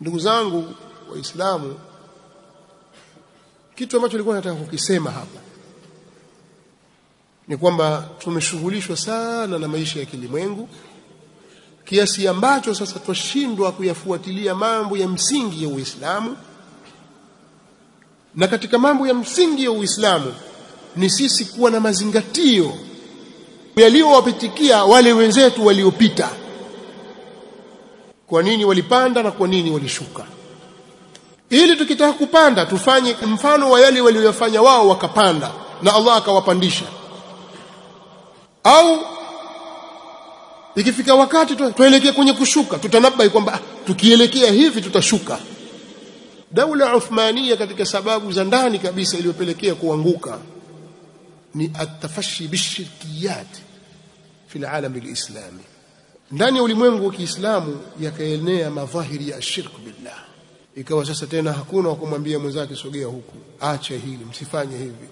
ndugu zangu waislamu kitu ambacho nilikuwa nataka kukisema hapa ni kwamba tumeshughulishwa sana na maisha ya kilimwengu kiasi ambacho sasa twashindwa kuyafuatilia mambo ya msingi ya Uislamu. Na katika mambo ya msingi ya Uislamu ni sisi kuwa na mazingatio yaliyowapitikia wale wenzetu waliopita kwa nini walipanda na kwa nini walishuka? Ili tukitaka kupanda tufanye mfano wa yale waliyofanya wao wakapanda na Allah akawapandisha. Au ikifika wakati tuelekee kwenye kushuka tutanabai kwamba tukielekea hivi tutashuka. Daula Uthmania katika sababu za ndani kabisa iliyopelekea kuanguka ni atafashi bishirkiyat fi alalam alislami ndani ya ulimwengu wa Kiislamu yakaenea madhahiri ya shirk billah. Ikawa sasa tena hakuna wa kumwambia mwenzake sogea huku acha hili msifanye hivi.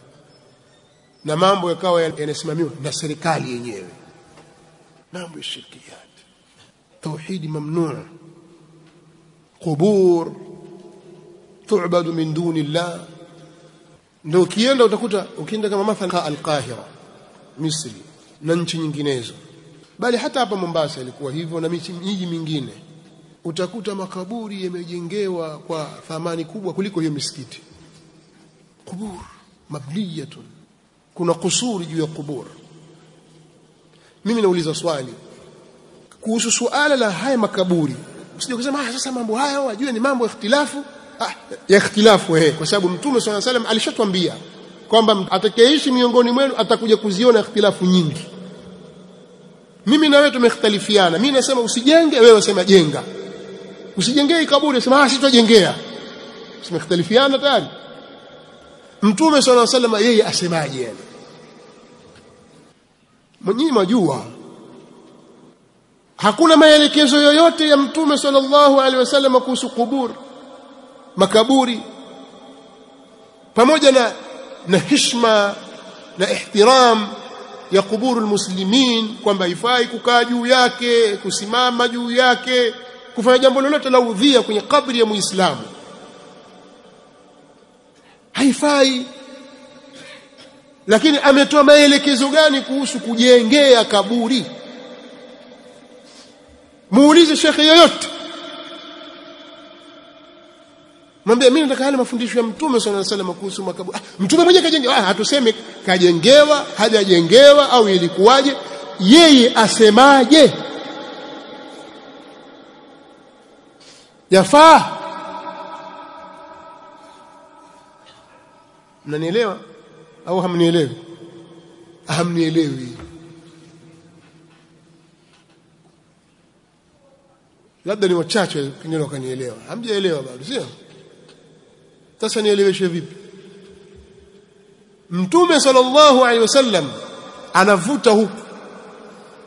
Na mambo yakawa yanasimamiwa na serikali yenyewe. Mambo ya shirkiyat. Tauhidi mamnuu qubur. Tu'badu min duni llah ndio ukienda utakuta ukienda kama mathalan al-Qahira Misri na nchi nyinginezo bali hata hapa Mombasa ilikuwa hivyo na miji mingine. Utakuta makaburi yamejengewa kwa thamani kubwa kuliko hiyo misikiti. Kubur mabniyatun kuna kusuri juu ya kubur. Mimi nauliza swali. Kuhusu suala la haya makaburi usije kusema ah sasa mambo haya wajue ni mambo ya ikhtilafu. Ah ya ikhtilafu eh kwa sababu mtume swalla salam alishatuambia kwamba atakayeishi miongoni mwenu atakuja kuziona ikhtilafu nyingi mimi na wewe tumekhtalifiana. Mimi nasema usijenge wewe wasema jenga. Usijengee kaburi sema ah sitojengea tumekhtalifiana tayari? Mtume swalla sallam yeye asemaje yani? Nyinyi majua hakuna maelekezo yoyote ya mtume sallallahu alaihi wasallam kuhusu kubur makaburi pamoja na na heshima na ihtiram ya kuburu muslimin kwamba haifai kukaa juu yake kusimama juu yake kufanya jambo lolote la udhia kwenye kabri ya muislamu. Haifai. Lakini ametoa maelekezo gani kuhusu kujengea kaburi? Muulize shekhe yoyote mwambie mimi nataka yale mafundisho ya mtume sallallahu alaihi wasallam kuhusu makaburi ah, mtume mwenyewe kajengewa. Ah, hatuseme kajengewa hajajengewa au ilikuwaje. Yeye asemaje? Yafaa. Mnanielewa? Au hamnielewi? Hamnielewi. Labda ni wachache pengine wakanielewa. Hamjaelewa bado sio sasa nieleweshe vipi? Mtume sallallahu alaihi wasallam anavuta huku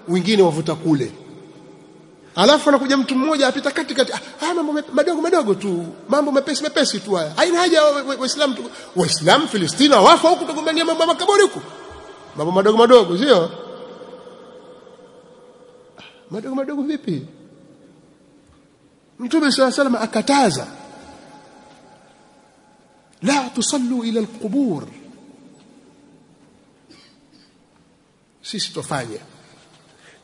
wengine wavuta kule. Alafu anakuja mtu mmoja apita kati kati ah mambo madogo madogo tu mambo mepesi mepesi tu haya. Haina haja waislamu waislamu Filistina wafa huku tugombania mambo makaburi huku. Mambo madogo madogo sio? Madogo madogo vipi? Mtume sallallahu alaihi wasallam akataza la tusallu ila alqubur sisi tufanye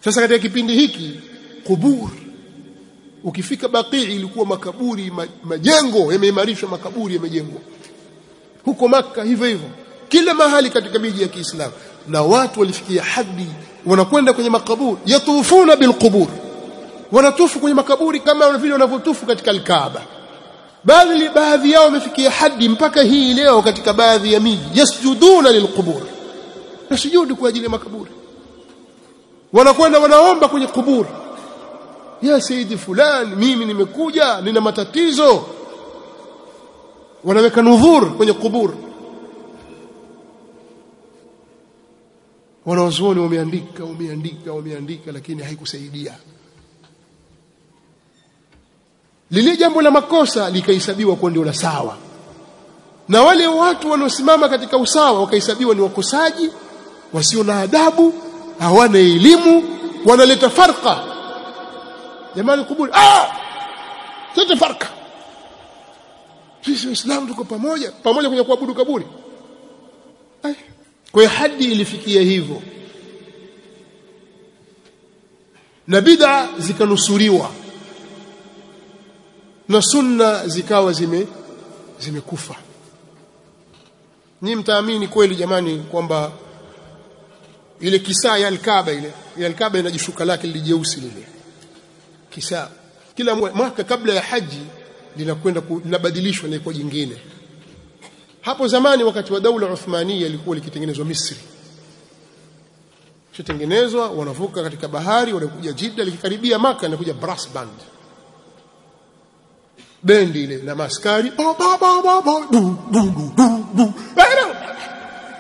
sasa katika kipindi hiki kubur ukifika Baqii ilikuwa makaburi majengo yameimarishwa makaburi yamejengwa. Huko maka hivyo hivyo. Kila mahali katika miji ya Kiislamu. Na watu walifikia hadi wanakwenda kwenye makaburi. Yatufuna bilqubur wanatufu kwenye makaburi kama vile wanavyotufu katika alkaaba baadhi baadhi yao wamefikia hadi mpaka hii leo katika baadhi ya miji. Yasjuduna lilqubur. Nasujudu kwa ajili ya makaburi. Wanakwenda wanaomba kwenye kuburi ya saidi fulani mimi nimekuja nina matatizo. Wanaweka nudhur kwenye kuburi wanawazuoni wameandika wameandika wameandika lakini haikusaidia lile jambo la makosa likahesabiwa kuwa ndio la sawa. Na wale watu wanaosimama katika usawa wakahesabiwa ni wakosaji wasio na adabu hawana elimu wanaleta farqa. Jamani kuburi ah! Tete farqa. Sisi waislamu tuko pamoja pamoja kwenye kuabudu kaburi. Kwa hadi ilifikia hivyo na bid'a zikanusuriwa na sunna zikawa zime zimekufa. Ni mtaamini kweli jamani kwamba ile kisaa ya alkaba ile ya alkaba ina jishuka lake lijeusi lile. Kisaa. Kila mwaka kabla ya haji linakwenda linabadilishwa na jingine. Hapo zamani wakati wa daula Uthmania ilikuwa likitengenezwa Misri. Kitengenezwa wanavuka katika bahari wanakuja Jeddah likikaribia maka inakuja brass band bendi ile na maskari.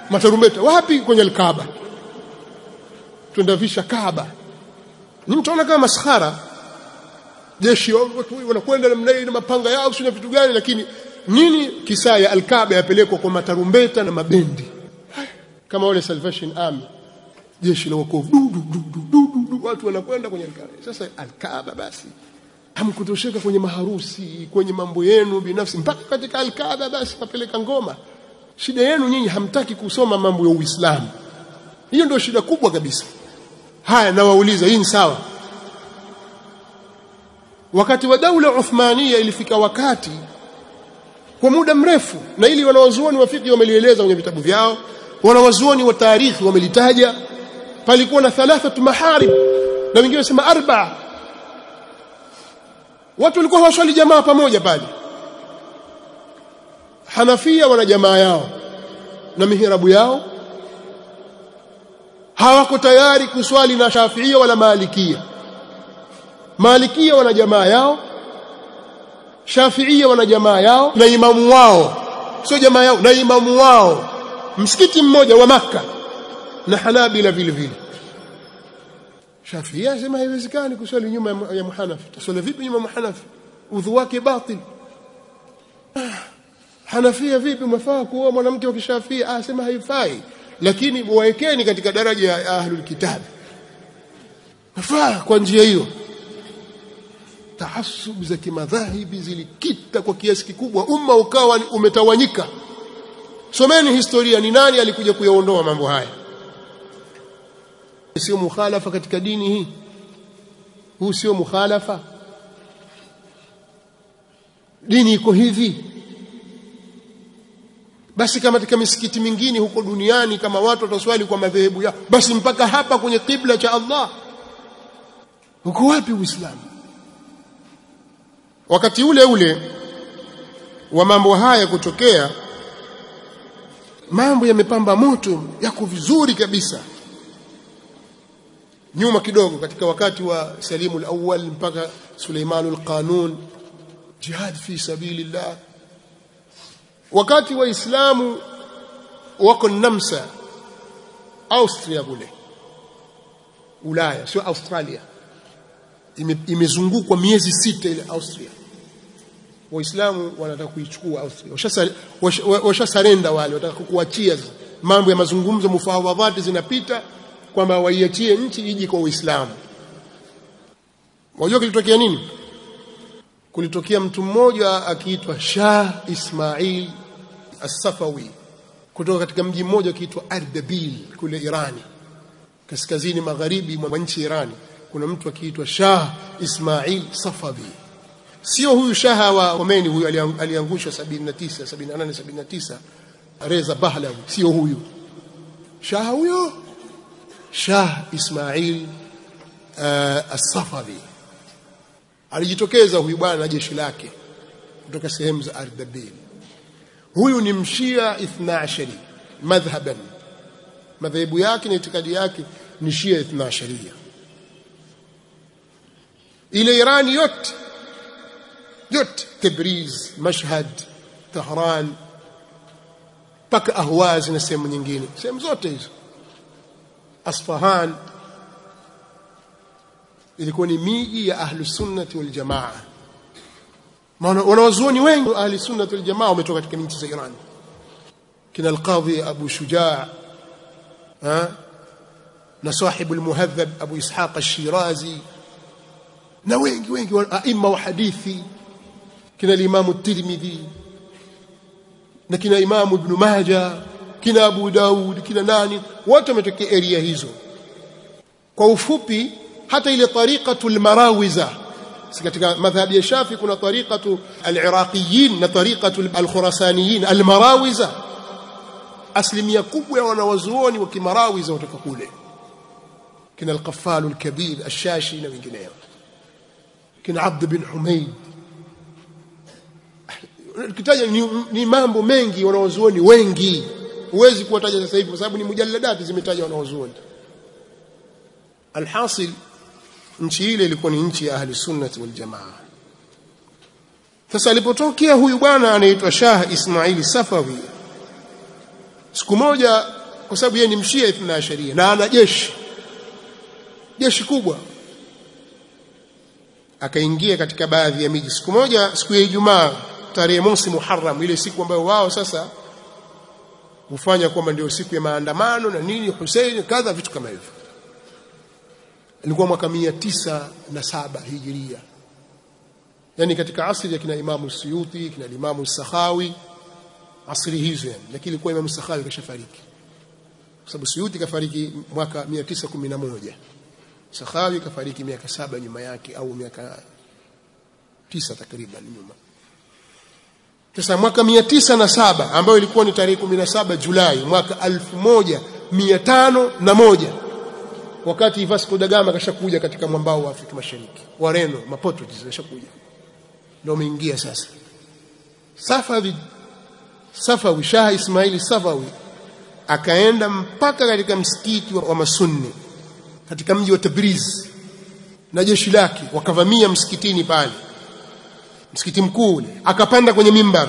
Matarumbeta wapi? Kwenye alkaaba tundavisha kaaba. Ni mtaona kama maskhara. Jeshi watu wanakwenda namna hii na mapanga yao sio vitu gani lakini nini kisaa ya alkaaba yapelekwa kwa matarumbeta na mabendi? Kama wale Salvation Army. Jeshi la wokovu. Watu wanakwenda kwenye alkaaba sasa alkaaba basi hamkutosheka kwenye maharusi kwenye mambo yenu binafsi. Mpaka katika alkaaba basi mapeleka ngoma. Shida yenu nyinyi hamtaki kusoma mambo ya Uislamu. Hiyo ndio shida kubwa kabisa. Haya nawauliza hii ni sawa? Wakati wa daula Uthmania ilifika wakati kwa muda mrefu na ili wanawazuoni wafiki wamelieleza kwenye vitabu vyao wanawazuoni wa tarikhi wamelitaja palikuwa na thalathatu maharib na wengine wasema arba watu walikuwa hawaswali jamaa pamoja pale. Hanafia wana jamaa yao na mihirabu yao. Hawako tayari kuswali na Shafiia wala Malikia. Malikia wana jamaa yao Shafiia wana jamaa yao. Na imamu wao. Sio jamaa yao na imamu wao. Msikiti mmoja wa maka na Hanabila vile vile Shafiia asema haiwezekani kuswali nyuma ya Muhanafi. Tusali vipi nyuma ya Muhanafi? Udhu wake batil. Hanafia vipi? Mwafaa kuoa mwanamke wa kishafia asema haifai. Lakini waekeni katika daraja ya ahlul kitab. Nafaa kwa njia hiyo. Taasub za kimadhahibi zilikita kwa kiasi kikubwa. Umma ukawa umetawanyika. Someni historia ni nani alikuja kuyaondoa mambo haya sio mukhalafa katika dini hii. Huu sio mukhalafa. Dini iko hivi. Basi kama katika misikiti mingine huko duniani kama watu wataswali kwa madhehebu yao basi mpaka hapa kwenye kibla cha Allah. Uko wapi uislamu? Wakati ule ule wa mambo haya kutokea mambo yamepamba moto yako vizuri kabisa nyuma kidogo katika wakati wa Salimu al-Awwal mpaka Suleiman al-Qanun jihad fi sabilillah. Wakati waislamu wako Namsa Austria kule. Ulaya sio Australia. Imezungukwa miezi sita ile Austria. Waislamu wanataka kuichukua Austria. Washasarenda wale wanataka kuachia mambo ya mazungumzo mufawadhati zinapita kwamba waiachie nchi iji kwa Uislamu. Wajua kilitokea nini? Kulitokea mtu mmoja akiitwa Shah Ismail As-Safawi kutoka katika mji mmoja akiitwa Ardabil kule Irani kaskazini magharibi mwa nchi Irani. Kuna mtu akiitwa Shah Ismail Safawi. Sio huyu Shah wa Khomeini huyu aliangushwa 79 78 79 Reza Pahlavi. Sio huyu. Shaha huyo Shah Ismail uh, As-Safavi. Alijitokeza huyu bwana na jeshi lake kutoka sehemu za Ardabil huyu ni mshia ithna ashari madhhaban. Madhehebu yake na itikadi yake ni shia ithna asharia ile Irani yote yote Tabriz Mashhad Tehran mpaka Ahwaz na sehemu nyingine. Sehemu zote hizo Asfahan ilikuwa ni miji ya ahlu sunnati wal jamaa maana wanawazuoni wengi ahli sunnati wal jamaa wametoka katika nchi za Iran kina al-Qadhi Abu Shujaa na sahibu al-Muhadhab Abu Ishaq al-Shirazi na wengi wengi aima wa hadithi kina al-Imam at-Tirmidhi na kina Imamu Ibn Majah kina Abu Daud kina nani wote wametokea area hizo. Kwa ufupi hata ile tariqatul marawiza katika madhhabi ya Shafi kuna tariqatu al-Iraqiyin na tariqatu al-Khurasaniyin. al-Marawiza asilimia kubwa ya wanawazuoni wa kimarawiza kutoka kule. Kina al-Qaffal al-Kabir al-Shashi na wengineo. Kina Abd bin Humayd. Kitaja ni, ni mambo mengi wanawazuoni wengi huwezi kuwataja sasa hivi kwa sababu ni mujalladati zimetajwa wanaozuoni alhasil nchi ile ilikuwa ni nchi ya ahli sunnati wal jamaa. Sasa alipotokea huyu bwana anaitwa Shah Ismaili Safawi siku moja kwa sababu yeye ni mshia ithna asharia na ana jeshi jeshi kubwa akaingia katika baadhi ya miji. Siku moja siku ya Ijumaa tarehe mosi Muharram ile siku ambayo wao sasa hufanya kwamba ndio siku ya maandamano na nini Hussein kadha vitu kama hivyo. Ilikuwa mwaka tisa na saba hijiria. Yani katika asri ya kina Imamu Suyuti kina Imamu Sakhawi asri hizo yani. Lakini ilikuwa Imamu Sakhawi kashafariki kwa sababu Suyuti kafariki mwaka 911 Sakhawi kafariki miaka saba nyuma yake au miaka tisa takriban nyuma sasa mwaka 907 ambayo ilikuwa ni tarehe 17 Julai mwaka 1501 wakati Vasco da Gama kashakuja katika mwambao wa Afrika Mashariki Wareno Maportuguese kashakuja ndio umeingia sasa. Safawi Safawi Shah Ismaili Safawi akaenda mpaka katika msikiti wa Masunni katika mji wa Tabriz na jeshi lake wakavamia msikitini pale msikiti mkuu ule akapanda kwenye mimbar.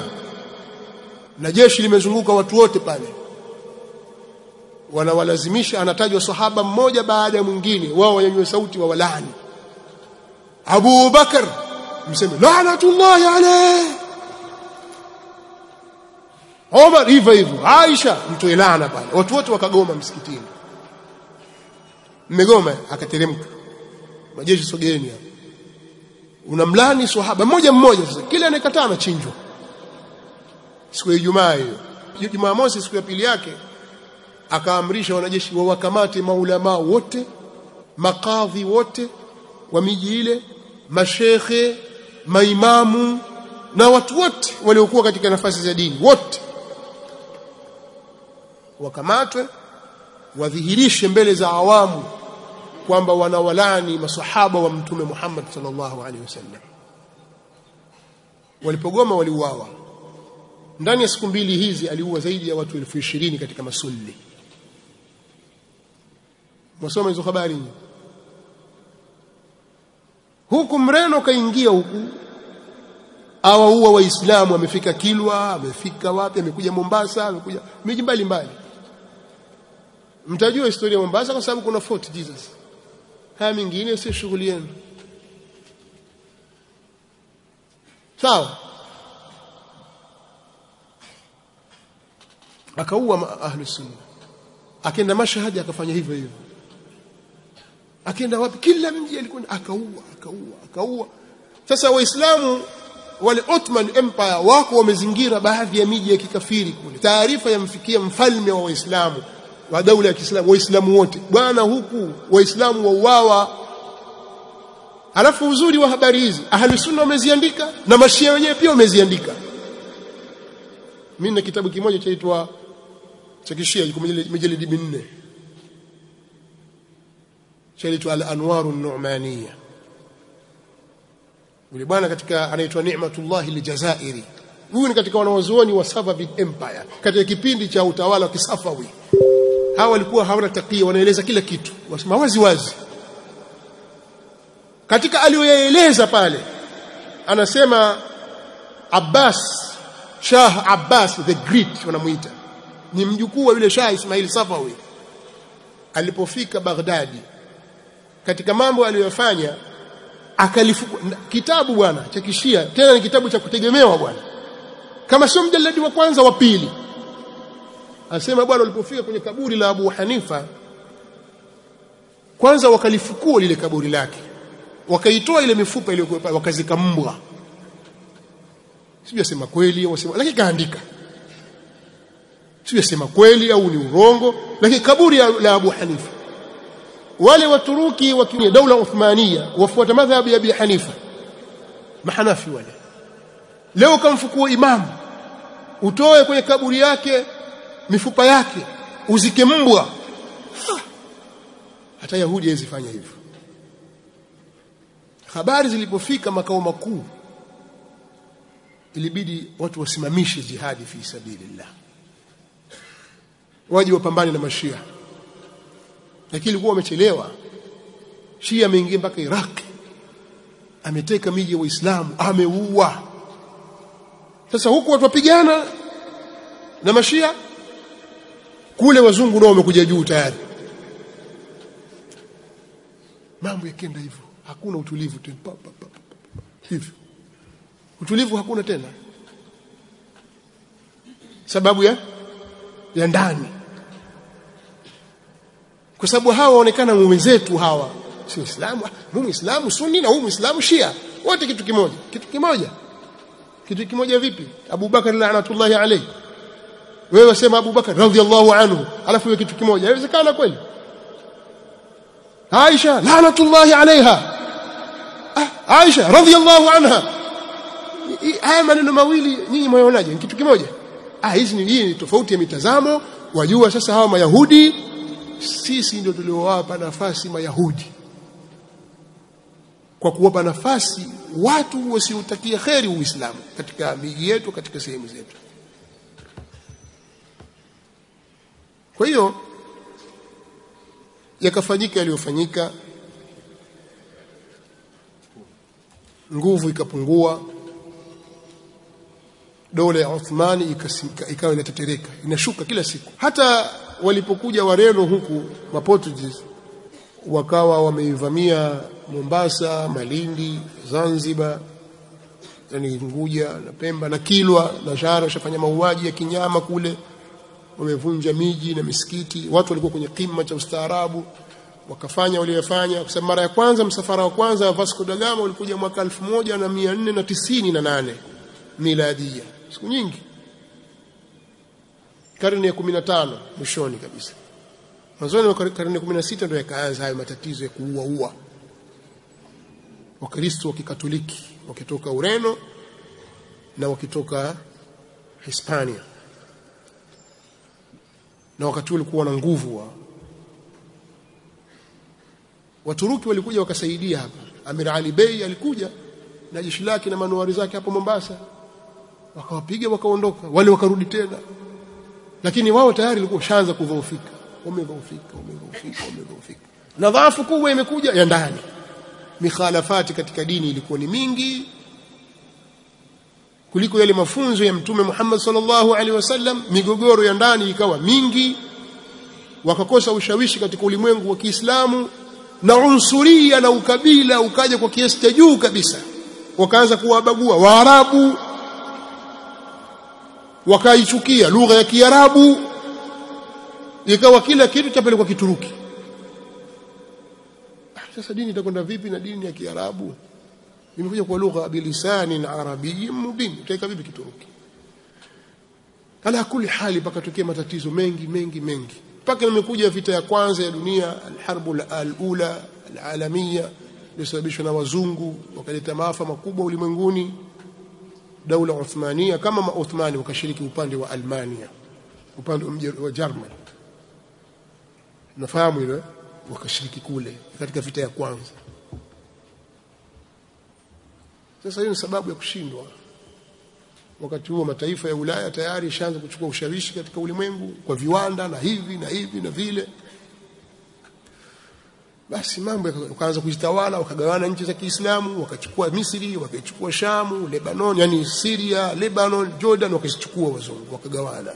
Na jeshi limezunguka watu wote pale. Wanawalazimisha anatajwa sahaba mmoja baada ya mwingine wao wanyanyue sauti wa walani Abu Bakar mseme laanatullahi alayhi. Omar hivyo hivyo. Aisha mtoe laana pale. Watu wote wakagoma msikitini. Mmegoma akateremka. Majeshi sogeeni hapo unamlani swahaba mmoja mmoja sasa. Kila anayekataa anachinjwa. Siku ya Ijumaa hiyo. Jumaa mosi siku ya pili yake akaamrisha wanajeshi wawakamate maulama wote makadhi wote wa miji ile mashekhe maimamu na watu wote waliokuwa katika nafasi za dini wote. Wakamatwe wadhihirishe mbele za awamu kwamba wanawalani masahaba wa mtume Muhammad sallallahu alaihi wasallam. Walipogoma waliuawa. Ndani ya siku mbili hizi aliua zaidi ya watu elfu ishirini katika masunni. Mwasoma hizo habari. Huku mreno kaingia huku awaua waislamu amefika Kilwa amefika wapi amekuja Mombasa amekuja miji mbali mbali mtajua historia ya Mombasa kwa sababu kuna Fort Jesus haya mingine sio shughuli yenu. Sawa. Akaua ahli sunna. Akaenda mashahadi akafanya hivyo hivyo. Akaenda wapi? Kila mji alikuwa akaua akaua akaua. Sasa waislamu wale Ottoman Empire wako wamezingira baadhi ya miji ya kikafiri kule. Taarifa yamfikia mfalme wa waislamu wa daula ya Kiislamu waislamu wote. Bwana huku waislamu wauawa. Alafu uzuri wa habari hizi ahli sunna wameziandika na mashia wenyewe pia wameziandika. Mimi na kitabu kimoja chaitwa cha kishia iko mijelidi minne. Chaitwa al-anwaru an-nu'maniyya yule bwana katika anaitwa Ni'matullah al-Jazairi. Huyu ni katika wanawazuoni wa Safavid Empire katika kipindi cha utawala wa Kisafawi hawa walikuwa hawana takia wanaeleza kila kitu. Wasema wazi wazi. Katika aliyoyaeleza pale anasema Abbas Shah Abbas the Great wanamuita. Ni mjukuu wa yule Shah Ismail Safawi. Alipofika Baghdadi katika mambo aliyofanya akalifuku kitabu bwana cha kishia tena ni kitabu cha kutegemewa bwana. Kama sio mjaladi wa kwanza wa pili anasema bwana walipofika kwenye kaburi la Abu Hanifa kwanza wakalifukua lile kaburi lake. Wakaitoa ile mifupa iliyokuwa wakazika mbwa. Sijui asema kweli au sema lakini kaandika. Sio sema kweli au ni urongo lakini kaburi la Abu Hanifa. Wale waturuki wa daula Uthmania wafuata madhhabu ya Abi Hanifa. Mahanafi wale. Leo kamfukua imamu utoe kwenye kaburi yake mifupa yake uzike mbwa. Hata Yahudi hawezi fanya hivyo. Habari zilipofika makao makuu ilibidi watu wasimamishe jihadi fi sabilillah. Waje wapambane na mashia. Lakini ilikuwa wamechelewa. Shia ameingia mpaka Iraq. Ameteka miji ya waislamu ameua. Sasa huku watu wapigana na mashia kule wazungu nao wamekuja juu tayari. Mambo yakenda hivyo hakuna utulivu tena. Hivyo. Utulivu hakuna tena. Sababu ya? Ya ndani. Kwa sababu hawa waonekana wenzetu hawa. Si Uislamu mu Muislamu Sunni na huyu Muislamu Shia. Wote kitu kimoja. Kitu kimoja. Kitu kimoja vipi? Abu Bakar la'natullahi alayhi wewe wasema Abu Bakar radhiallahu anhu. Alafu kitu kimoja. Inawezekana kweli? Aisha la'natullahi alaiha ah, Aisha radhiallahu anha. Haya maneno mawili nyinyi mwaonaje? Kitu kimoja? Ah hizi ni hii tofauti ya mitazamo. Wajua sasa hawa mayahudi sisi ndio tuliowapa nafasi mayahudi. Kwa kuwapa nafasi watu wasiotakia kheri uislamu katika miji yetu katika sehemu zetu kwa hiyo yakafanyika yaliyofanyika nguvu ikapungua dola ya Uthmani ikasika ikawa inatetereka inashuka kila siku. Hata walipokuja Wareno huku Maportuguese wakawa wameivamia Mombasa, Malindi, Zanzibar, yani Unguja na Pemba na Kilwa na Shara washafanya mauaji ya kinyama kule, wamevunja miji na misikiti. Watu walikuwa kwenye kima cha ustaarabu, wakafanya waliyofanya, kwa mara ya kwanza msafara wa kwanza wa Vasco da Gama ulikuja mwaka 1498 miladia, siku nyingi, karne ya 15 mwishoni kabisa. Mwanzoni wa karne ya 16 ndio yakaanza hayo matatizo ya kuua ua wakristo wa kikatoliki wakitoka Ureno na wakitoka Hispania na wakati ulikuwa na nguvu wa Waturuki walikuja wakasaidia hapa. Amir Ali Bey alikuja na jeshi lake na manuari zake hapo Mombasa. Wakawapiga wakaondoka. Wale wakarudi tena. Lakini wao tayari walikuwa shaanza kudhoofika. Wamedhoofika wamedhoofika wamedhoofika. Na dhaafu kubwa imekuja ya ndani. Mikhalafati katika dini ilikuwa ni mingi kuliko yale mafunzo ya mtume Muhammad sallallahu alaihi wasallam migogoro ya ndani ikawa mingi wakakosa ushawishi katika ulimwengu wa Kiislamu na unsuria na ukabila ukaja kwa kiasi cha juu kabisa. Wakaanza kuwabagua Waarabu wakaichukia lugha ya Kiarabu ikawa kila kitu chapelekwa Kituruki. Sasa dini itakwenda vipi na dini ya Kiarabu imekuja kwa lugha bilisani arabiyyin mubin. Utaika vipi Kituruki? Ala kuli hali paka pakatokea matatizo mengi mengi mengi. Paka imekuja vita ya kwanza ya dunia alharbu alula alalamia lisababishwa na wazungu wakaleta maafa makubwa ulimwenguni. Daula Uthmania kama ma Uthmani wakashiriki upande wa Almania upande wa Germany. Nafahamu ile wakashiriki kule katika vita ya kwanza sasa hiyo ni sababu ya kushindwa. Wakati huo mataifa ya Ulaya tayari ishaanza kuchukua ushawishi katika ulimwengu kwa viwanda na hivi na hivi na vile. Basi mambo yakaanza kujitawala wakagawana nchi za Kiislamu wakachukua Misri wakachukua Shamu Lebanon yani Syria Lebanon Jordan wakazichukua wazungu wakagawana.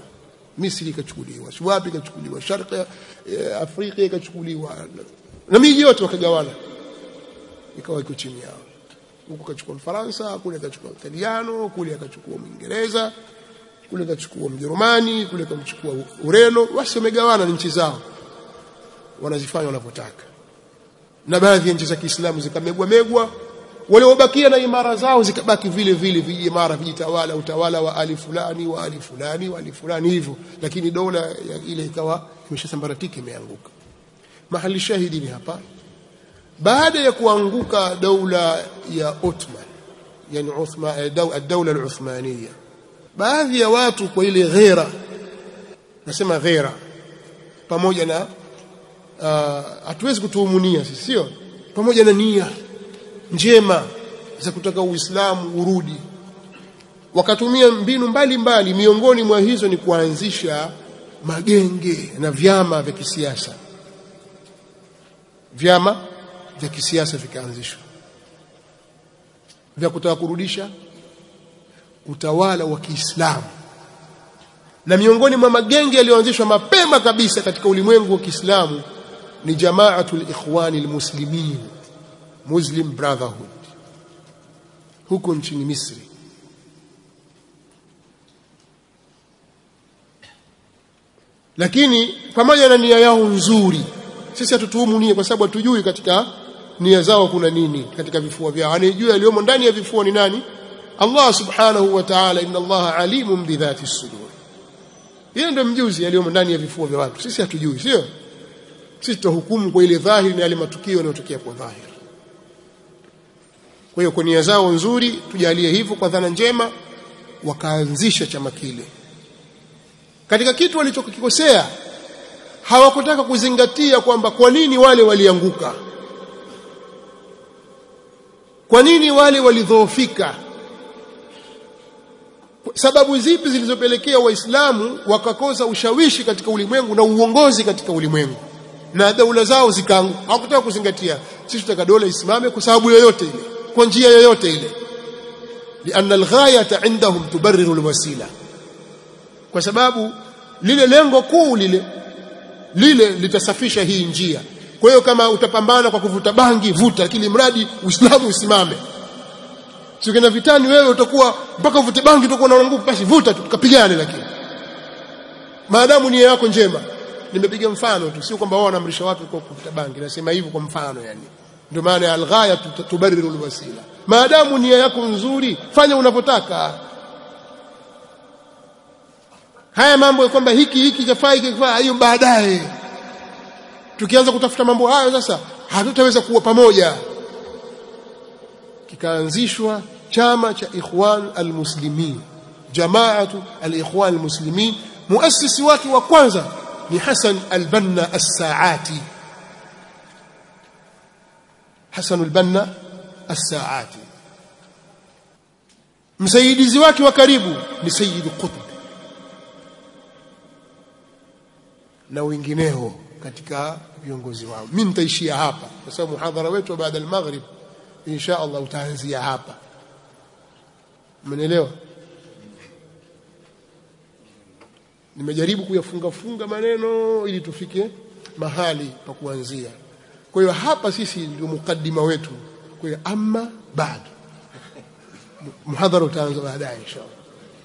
Misri ikachukuliwa wapi ikachukuliwa Sharqi Afrika ikachukuliwa na miji yote wakagawana. Ikawa iko chini yao huko kachukua Mfaransa kule kachukua Italiano kule akachukua Mwingereza kule kachukua Mjerumani kule akamchukua Ureno. Basi wamegawana nchi zao. Wanazifanya wanavyotaka. Na baadhi ya nchi za Kiislamu zikamegwa megwa waliobakia na imara zao zikabaki vile vile vijimara vijitawala utawala wa ali fulani wa ali fulani wa ali fulani hivyo. Lakini dola ile ikawa imeshasambaratika imeanguka. Mahali shahidi ni hapa baada ya kuanguka daula ya Ottoman yani Uthman ad-dawla al-Uthmaniyya baadhi ya watu kwa ile ghera nasema ghera pamoja na hatuwezi uh, kutuumunia sisi sio? Pamoja na nia njema za kutaka Uislamu urudi. Wakatumia mbinu mbalimbali mbali, miongoni mwa hizo ni kuanzisha magenge na vyama vya kisiasa. Vyama vya kisiasa vikaanzishwa. Vya kutaka kurudisha utawala wa Kiislamu. Na miongoni mwa magenge yaliyoanzishwa mapema kabisa katika ulimwengu wa Kiislamu ni Jamaatul Ikhwani Almuslimin Muslim Brotherhood huko nchini Misri. Lakini pamoja na nia yao nzuri sisi hatutuhumu nia kwa sababu hatujui katika nia zao kuna nini katika vifua vyao? Anayejua aliyomo ndani ya vifua ni nani? Allah subhanahu wa ta'ala inna Allah alimun bidhati sudur. Yeye ndio mjuzi aliyomo ndani ya vifua vya watu. Sisi hatujui sio? Sisi tutahukumu kwa ile dhahiri na yale matukio yanayotokea kwa dhahiri. Kwa hiyo kwa nia zao nzuri tujalie hivyo kwa dhana njema wakaanzisha chama kile. Katika kitu walichokikosea hawakutaka kuzingatia kwamba kwa nini wale walianguka kwa nini wale walidhoofika? Sababu zipi zilizopelekea waislamu wakakosa ushawishi katika ulimwengu na uongozi katika ulimwengu? Na daula zao zikaangu hawakutaka kuzingatia. Sisi tutaka dola isimame kwa sababu yoyote ile kwa njia yoyote ile. Lianna alghayata indahum tubarriru alwasila. Kwa sababu lile lengo kuu lile lile litasafisha hii njia kwa hiyo kama utapambana kwa kuvuta bangi vuta lakini mradi uislamu usimame. Sikienda vitani wewe utakuwa mpaka uvute bangi utakuwa na nguvu basi vuta tu tukapigane lakini. Maadamu nia yako njema. Nimepiga mfano tu sio kwamba wao wanaamrisha watu kwa kuvuta bangi nasema hivyo kwa mfano yani. Ndio maana ya alghaya tubariru alwasila. Maadamu nia yako nzuri fanya unavyotaka haya mambo ya kwamba hiki hiki kafai kifaa hiyo baadaye tukianza kutafuta mambo hayo sasa hatutaweza kuwa pamoja. Kikaanzishwa chama cha ikhwan almuslimin. Jamaatu alikhwan almuslimin. Muasisi wake wa kwanza ni Hassan al-Banna as-Saati. Hassan al-Banna as-Saati. Msaidizi wake wa karibu ni Sayyid Qutb. Na wengineo katika viongozi wao. Mimi nitaishia hapa kwa sababu muhadhara wetu baada ya maghrib insha Allah utaanzia hapa. Mmenielewa nimejaribu kuyafunga funga maneno ili tufike mahali pa kuanzia. Kwa hiyo hapa sisi ndio mukaddima wetu. Kwa hiyo amma baada muhadhara utaanza baadaye insha Allah.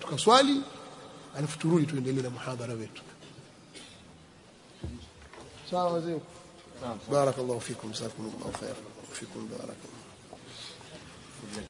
Tukaswali alafu turudi tuendelee na muhadhara wetu السلام عليكم بارك الله فيكم جزاكم الله خير. فيكم بارك الله.